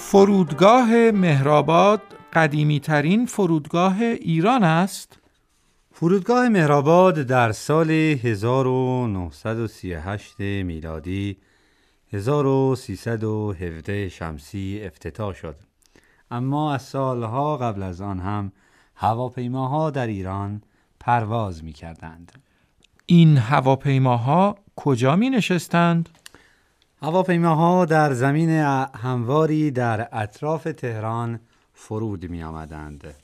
فرودگاه مهرآباد قدیمی ترین فرودگاه ایران است؟ فرودگاه مهرآباد در سال 1938 میلادی 1317 شمسی افتتاح شد اما از سالها قبل از آن هم هواپیماها در ایران پرواز می کردند این هواپیماها کجا می نشستند؟ هواپیماها در زمین همواری در اطراف تهران فرود می آمدند.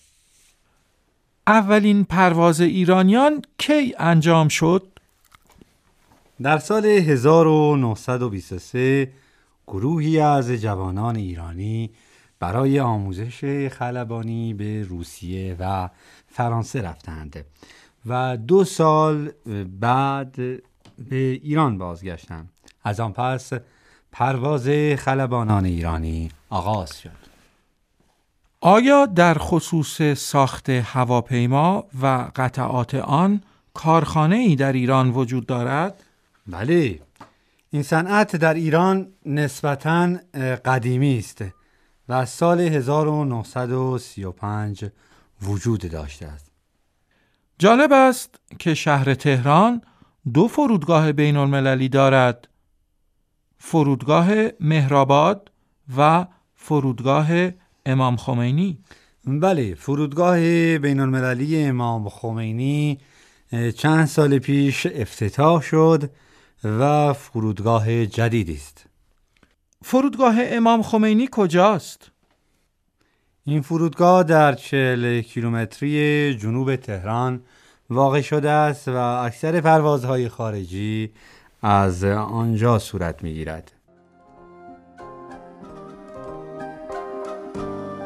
اولین پرواز ایرانیان کی انجام شد؟ در سال 1923 گروهی از جوانان ایرانی برای آموزش خلبانی به روسیه و فرانسه رفتند و دو سال بعد به ایران بازگشتند از آن پس پرواز خلبانان ایرانی آغاز شد. آیا در خصوص ساخت هواپیما و قطعات آن کارخانه ای در ایران وجود دارد؟ بله این صنعت در ایران نسبتا قدیمی است و از سال 1935 وجود داشته است. جالب است که شهر تهران دو فرودگاه بین المللی دارد. فرودگاه مهرآباد و فرودگاه امام خمینی بله فرودگاه بین المللی امام خمینی چند سال پیش افتتاح شد و فرودگاه جدیدی است فرودگاه امام خمینی کجاست؟ این فرودگاه در چهل کیلومتری جنوب تهران واقع شده است و اکثر پروازهای خارجی از آنجا صورت می گیرد